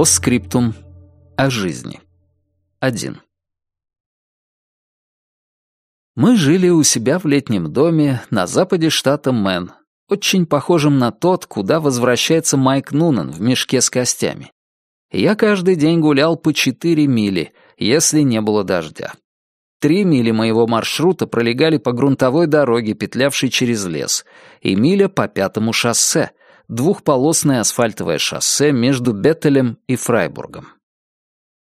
Постскриптум о жизни. 1. Мы жили у себя в летнем доме на западе штата Мэн, очень похожем на тот, куда возвращается Майк Нунан в мешке с костями. Я каждый день гулял по 4 мили, если не было дождя. Три мили моего маршрута пролегали по грунтовой дороге, петлявшей через лес, и миля по пятому шоссе, двухполосное асфальтовое шоссе между Беттелем и Фрайбургом.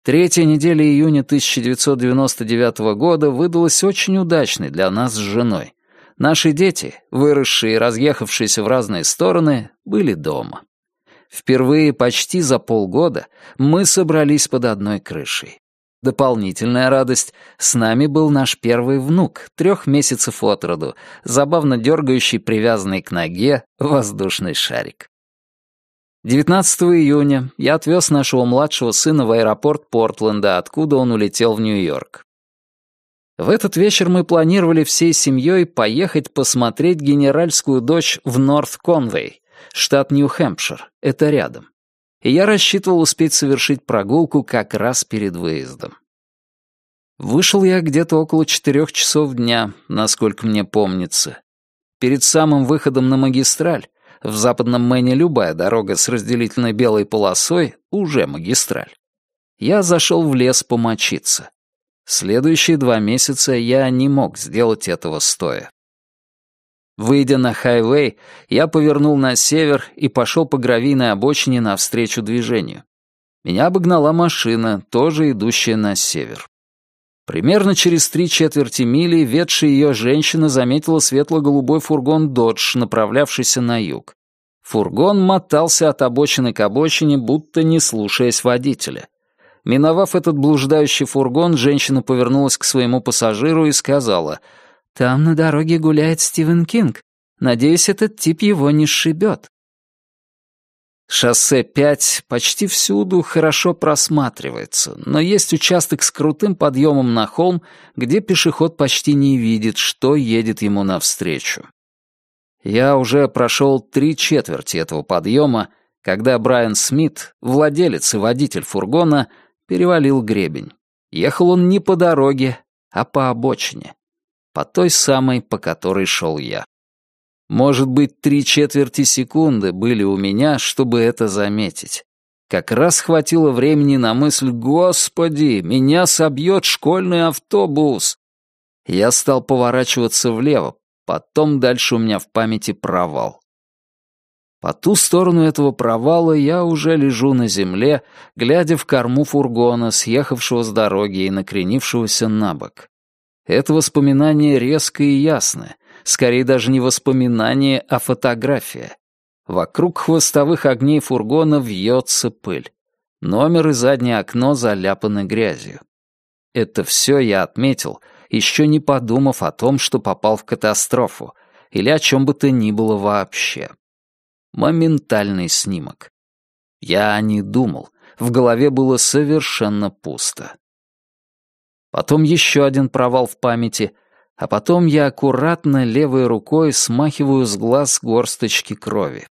Третья неделя июня 1999 года выдалась очень удачной для нас с женой. Наши дети, выросшие и разъехавшиеся в разные стороны, были дома. Впервые почти за полгода мы собрались под одной крышей. Дополнительная радость — с нами был наш первый внук, трех месяцев от роду, забавно дергающий привязанный к ноге воздушный шарик. 19 июня я отвез нашего младшего сына в аэропорт Портленда, откуда он улетел в Нью-Йорк. В этот вечер мы планировали всей семьей поехать посмотреть генеральскую дочь в Норт-Конвей, штат Нью-Хэмпшир, это рядом и я рассчитывал успеть совершить прогулку как раз перед выездом. Вышел я где-то около четырех часов дня, насколько мне помнится. Перед самым выходом на магистраль, в западном Мэне любая дорога с разделительной белой полосой уже магистраль, я зашел в лес помочиться. Следующие два месяца я не мог сделать этого стоя. Выйдя на хайвей, я повернул на север и пошел по гравийной обочине навстречу движению. Меня обогнала машина, тоже идущая на север. Примерно через три четверти мили ведшая ее женщина заметила светло-голубой фургон «Додж», направлявшийся на юг. Фургон мотался от обочины к обочине, будто не слушаясь водителя. Миновав этот блуждающий фургон, женщина повернулась к своему пассажиру и сказала — там на дороге гуляет Стивен Кинг. Надеюсь, этот тип его не сшибет. Шоссе 5 почти всюду хорошо просматривается, но есть участок с крутым подъемом на холм, где пешеход почти не видит, что едет ему навстречу. Я уже прошел три четверти этого подъема, когда Брайан Смит, владелец и водитель фургона, перевалил гребень. Ехал он не по дороге, а по обочине по той самой, по которой шел я. Может быть, три четверти секунды были у меня, чтобы это заметить. Как раз хватило времени на мысль «Господи, меня собьет школьный автобус!» Я стал поворачиваться влево, потом дальше у меня в памяти провал. По ту сторону этого провала я уже лежу на земле, глядя в корму фургона, съехавшего с дороги и накренившегося на бок. Это воспоминание резкое и ясное, скорее даже не воспоминание, а фотография. Вокруг хвостовых огней фургона вьется пыль. Номер и заднее окно заляпаны грязью. Это все я отметил, еще не подумав о том, что попал в катастрофу, или о чем бы то ни было вообще. Моментальный снимок. Я не думал, в голове было совершенно пусто потом еще один провал в памяти, а потом я аккуратно левой рукой смахиваю с глаз горсточки крови.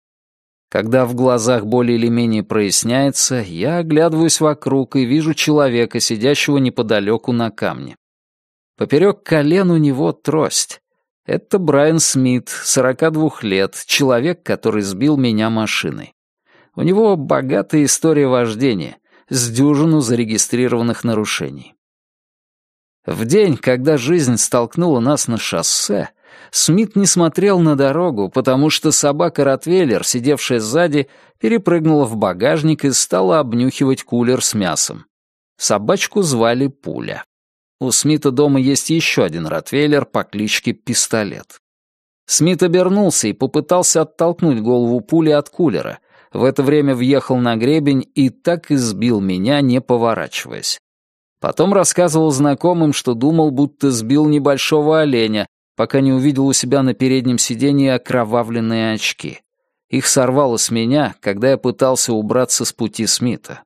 Когда в глазах более или менее проясняется, я оглядываюсь вокруг и вижу человека, сидящего неподалеку на камне. Поперек колен у него трость. Это Брайан Смит, 42 лет, человек, который сбил меня машиной. У него богатая история вождения, с дюжину зарегистрированных нарушений. В день, когда жизнь столкнула нас на шоссе, Смит не смотрел на дорогу, потому что собака-ротвейлер, сидевшая сзади, перепрыгнула в багажник и стала обнюхивать кулер с мясом. Собачку звали Пуля. У Смита дома есть еще один ротвейлер по кличке Пистолет. Смит обернулся и попытался оттолкнуть голову пули от кулера. В это время въехал на гребень и так и сбил меня, не поворачиваясь. Потом рассказывал знакомым, что думал, будто сбил небольшого оленя, пока не увидел у себя на переднем сиденье окровавленные очки. Их сорвало с меня, когда я пытался убраться с пути Смита.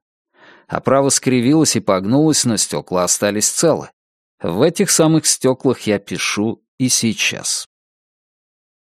Оправа скривилась и погнулась, но стекла остались целы. В этих самых стеклах я пишу и сейчас.